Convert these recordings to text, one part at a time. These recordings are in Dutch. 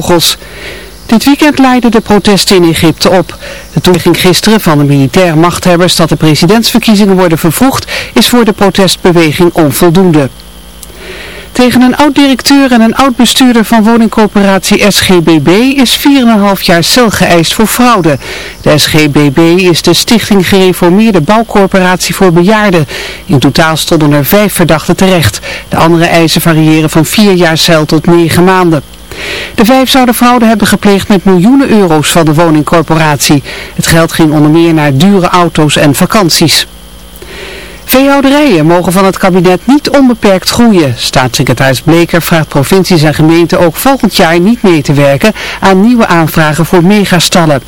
vogels. Dit weekend leidden de protesten in Egypte op. De toeging gisteren van de militaire machthebbers dat de presidentsverkiezingen worden vervroegd is voor de protestbeweging onvoldoende. Tegen een oud-directeur en een oud-bestuurder van woningcorporatie SGBB is 4,5 jaar cel geëist voor fraude. De SGBB is de Stichting Gereformeerde Bouwcorporatie voor Bejaarden. In totaal stonden er vijf verdachten terecht. De andere eisen variëren van 4 jaar cel tot 9 maanden. De vijf zouden fraude hebben gepleegd met miljoenen euro's van de woningcorporatie. Het geld ging onder meer naar dure auto's en vakanties. Veehouderijen mogen van het kabinet niet onbeperkt groeien. Staatssecretaris Bleker vraagt provincies en gemeenten ook volgend jaar niet mee te werken aan nieuwe aanvragen voor megastallen.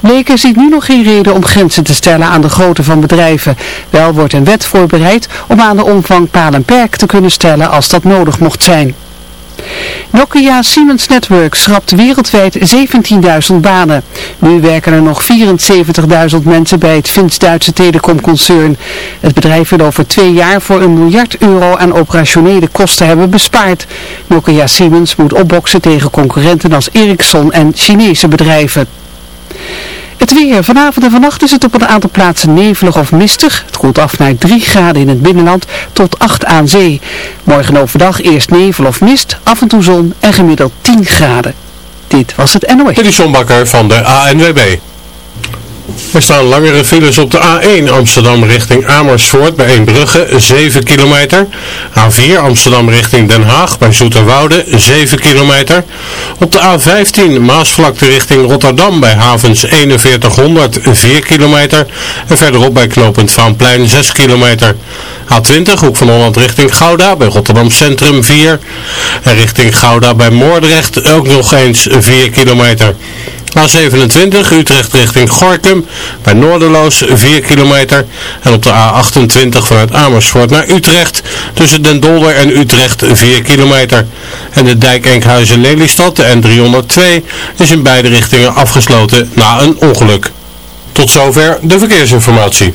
Bleker ziet nu nog geen reden om grenzen te stellen aan de grootte van bedrijven. Wel wordt een wet voorbereid om aan de omvang paal en perk te kunnen stellen als dat nodig mocht zijn. Nokia Siemens Networks schrapt wereldwijd 17.000 banen. Nu werken er nog 74.000 mensen bij het Fins-Duitse telecomconcern. Het bedrijf wil over twee jaar voor een miljard euro aan operationele kosten hebben bespaard. Nokia Siemens moet opboksen tegen concurrenten als Ericsson en Chinese bedrijven. Het weer. Vanavond en vannacht is het op een aantal plaatsen nevelig of mistig. Het koelt af naar 3 graden in het binnenland tot 8 aan zee. Morgen overdag eerst nevel of mist, af en toe zon en gemiddeld 10 graden. Dit was het NOS. Dit is John van de ANWB. Er staan langere files op de A1 Amsterdam richting Amersfoort bij Eembrugge 7 kilometer. A4 Amsterdam richting Den Haag bij Zoeterwoude 7 kilometer. Op de A15 Maasvlakte richting Rotterdam bij havens 4100 4 kilometer. En verderop bij knooppunt Vaanplein 6 kilometer. A20 Hoek van Holland richting Gouda bij Rotterdam Centrum 4. En richting Gouda bij Moordrecht ook nog eens 4 kilometer. A27 Utrecht richting Gorkum bij Noorderloos 4 kilometer. En op de A28 vanuit Amersfoort naar Utrecht tussen Den Dolder en Utrecht 4 kilometer. En de dijk Enkhuizen-Lelystad, de N302, is in beide richtingen afgesloten na een ongeluk. Tot zover de verkeersinformatie.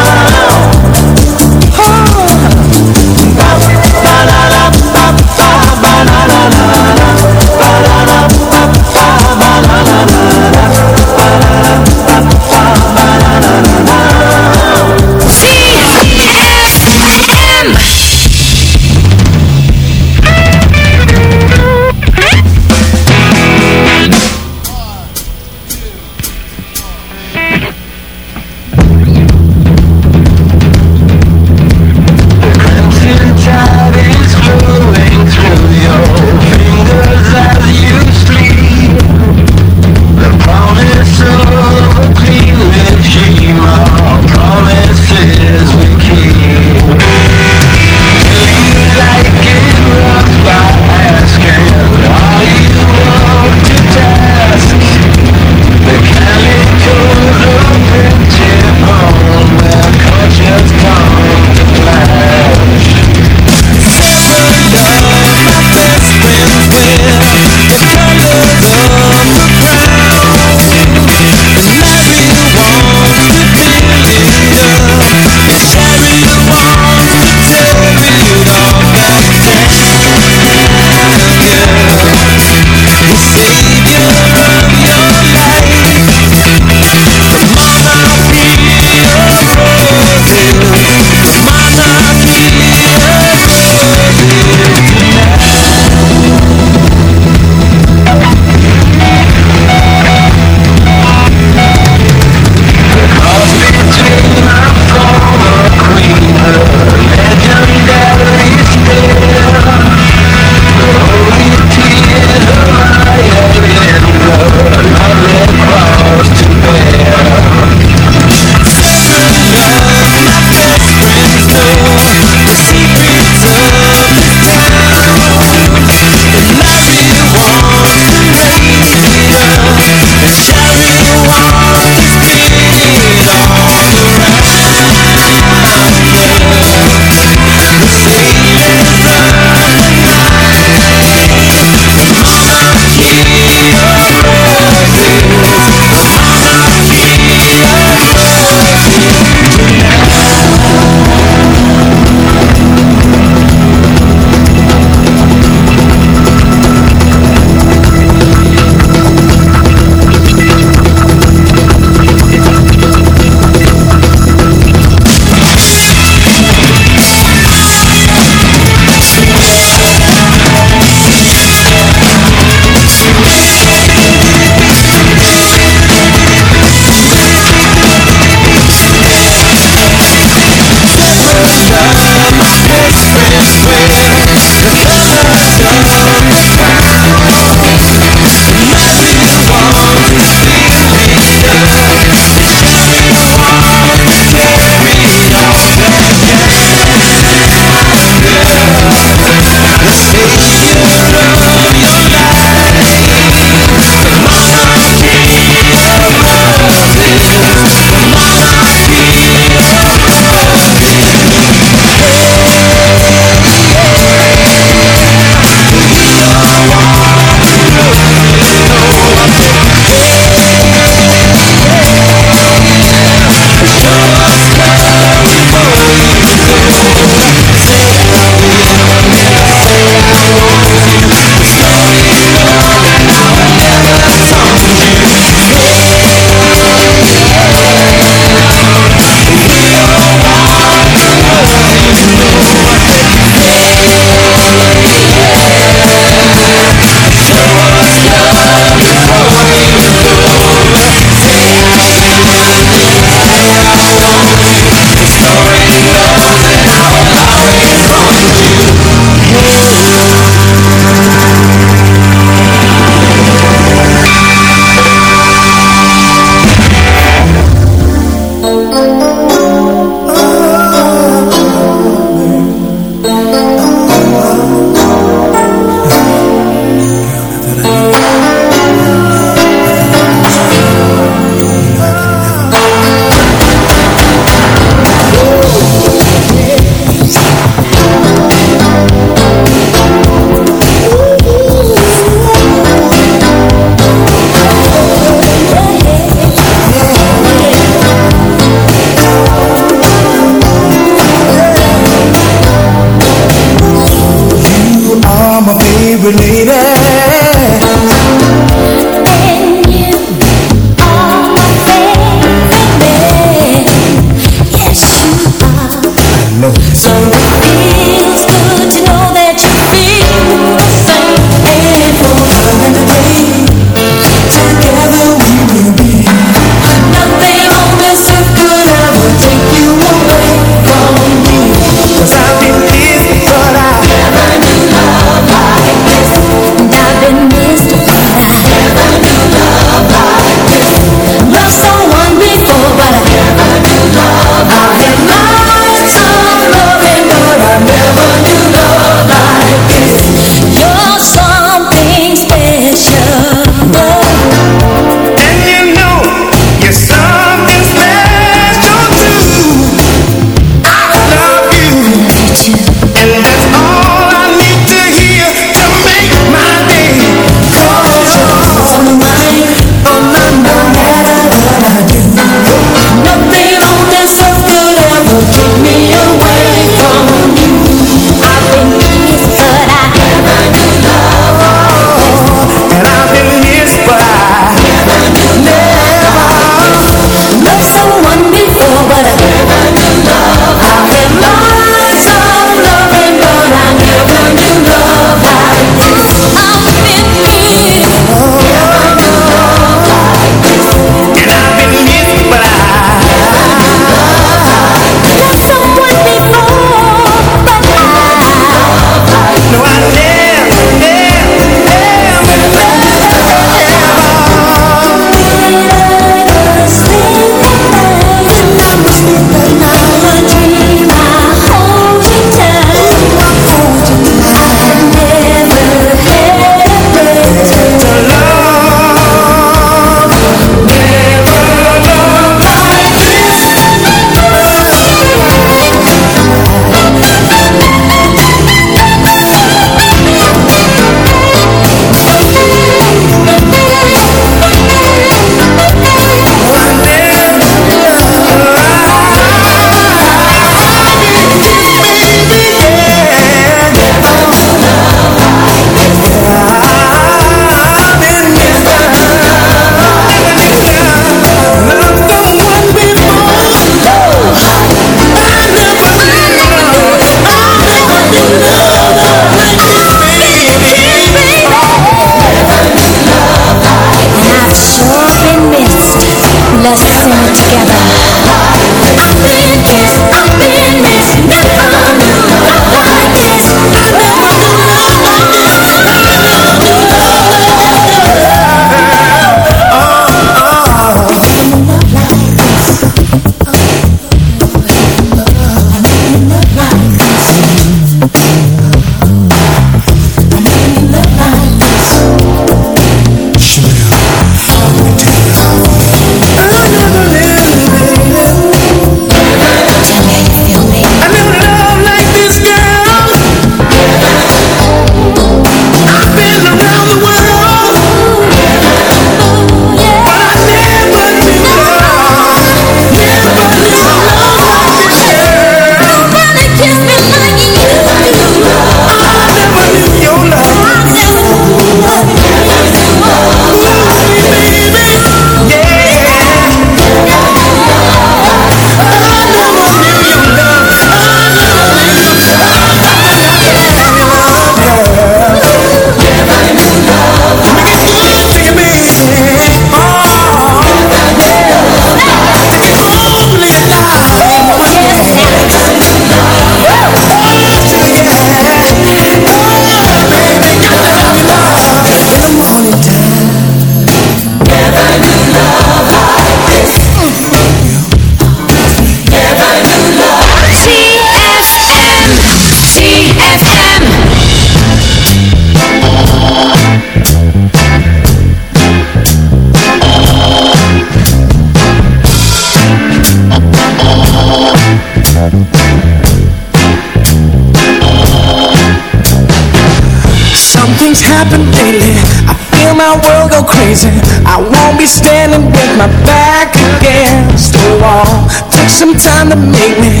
I won't be standing with my back against the wall. Took some time to make me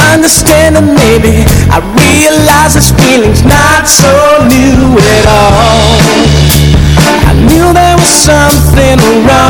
understand and maybe I realize this feeling's not so new at all. I knew there was something wrong,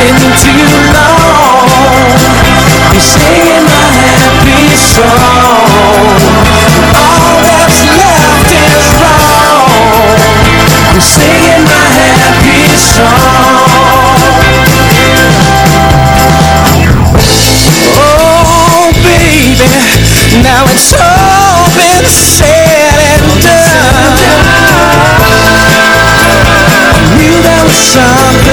too long. I'm singing my happy song All that's left is wrong. I'm singing my happy song Oh baby, now it's all been said and done. Knew there was something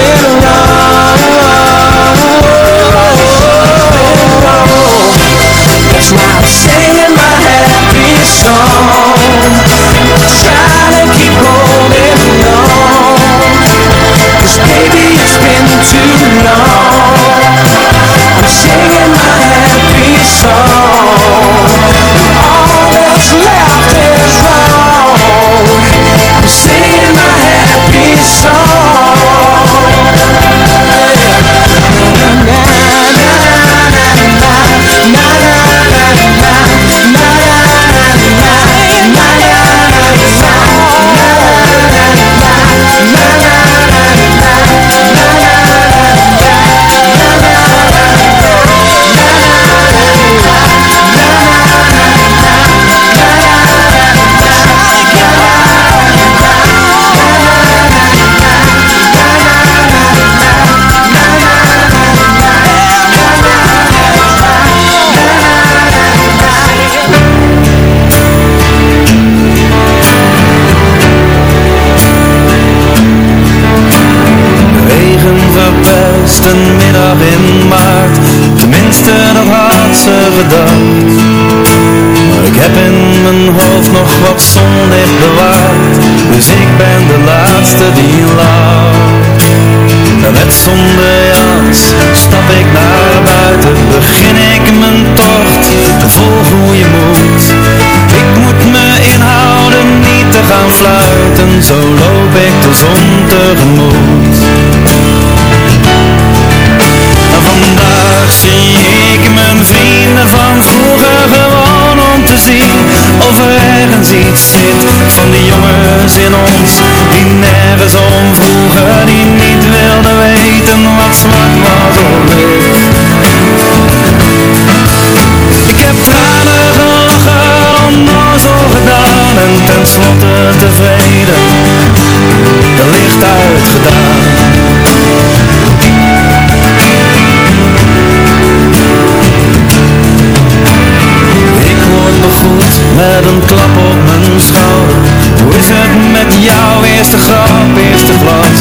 eerste grap, eerste glas.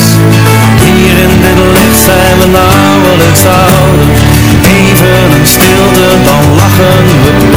Hier in dit licht zijn we nauwelijks oud Even een stilte, dan lachen we.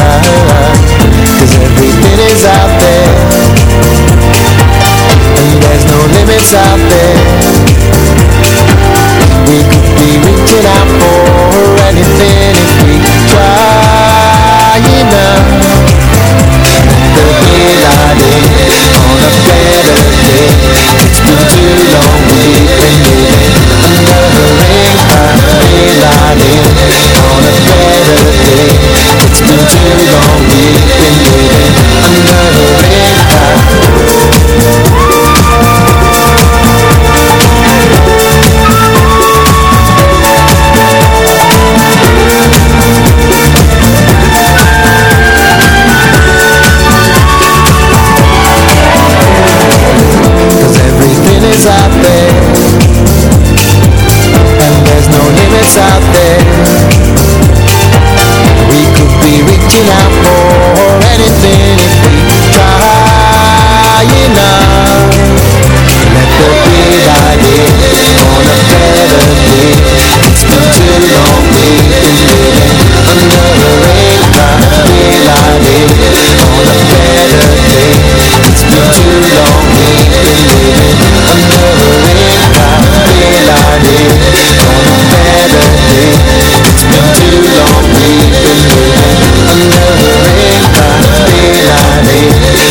is out there. And there's no limits out there. We could be reaching out for anything if we try enough. The daylight is on a better day. It's been too long we've been living under the ring Daylight is on a better day. It's been too long we've been living love baby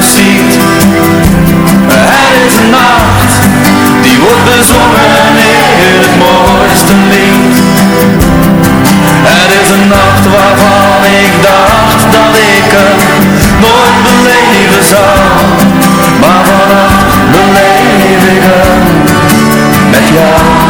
films ziet. Het is een nacht die wordt bezongen in het mooiste lied. Het is een nacht waarvan ik dacht dat ik het nooit beleven zou. Maar vannacht beleef ik het met jou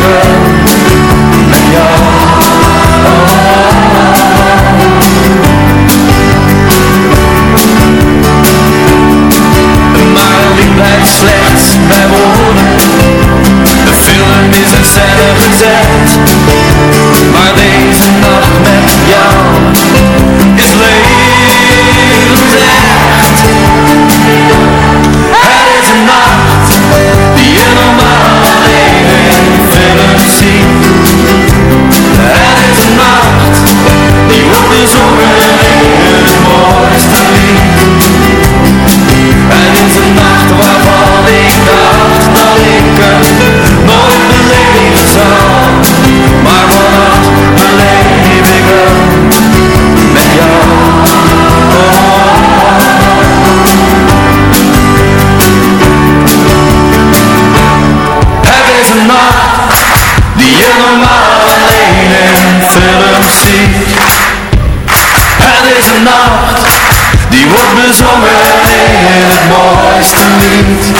beleef mooiste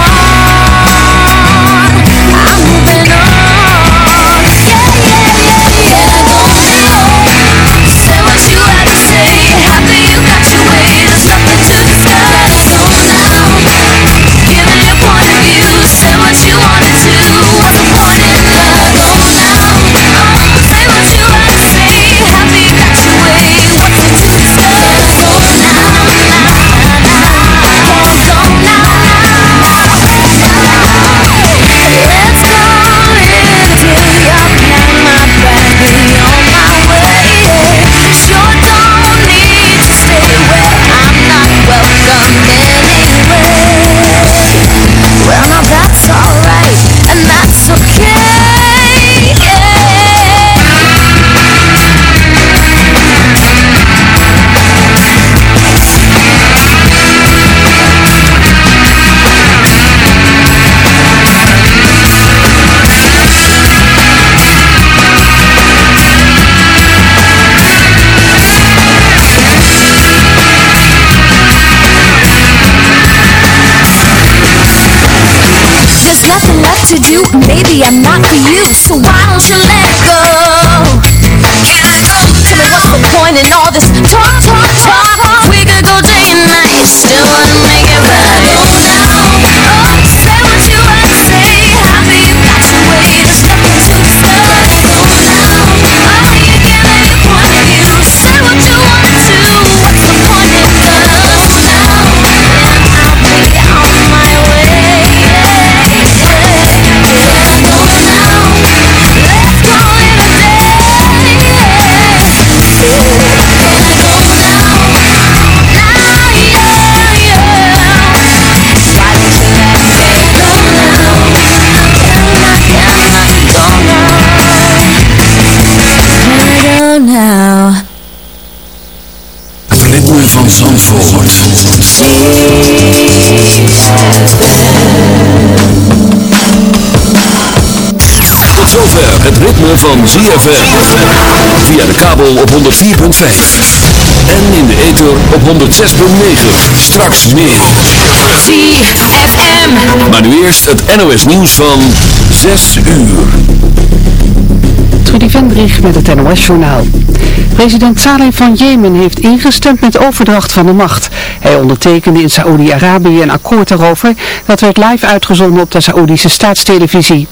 to do, maybe I'm not for you, so why don't you let go? Tell me what's the point in all this talk, talk, talk? We could go day and night, still ritme van ZFM. Via de kabel op 104.5. En in de ether op 106.9. Straks meer. ZFM. Maar nu eerst het NOS nieuws van 6 uur. Trudy Vendrich met het NOS-journaal. President Saleh van Jemen heeft ingestemd met overdracht van de macht. Hij ondertekende in Saoedi-Arabië een akkoord daarover. Dat werd live uitgezonden op de Saoedische staatstelevisie.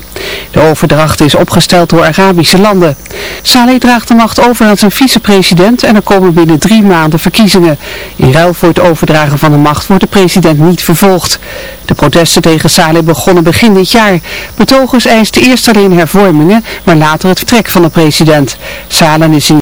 De overdracht is opgesteld door Arabische landen. Saleh draagt de macht over aan zijn vicepresident en er komen binnen drie maanden verkiezingen. In ruil voor het overdragen van de macht wordt de president niet vervolgd. De protesten tegen Saleh begonnen begin dit jaar. Betogers eisten eerst alleen hervormingen, maar later het vertrek van de president. Saleh is in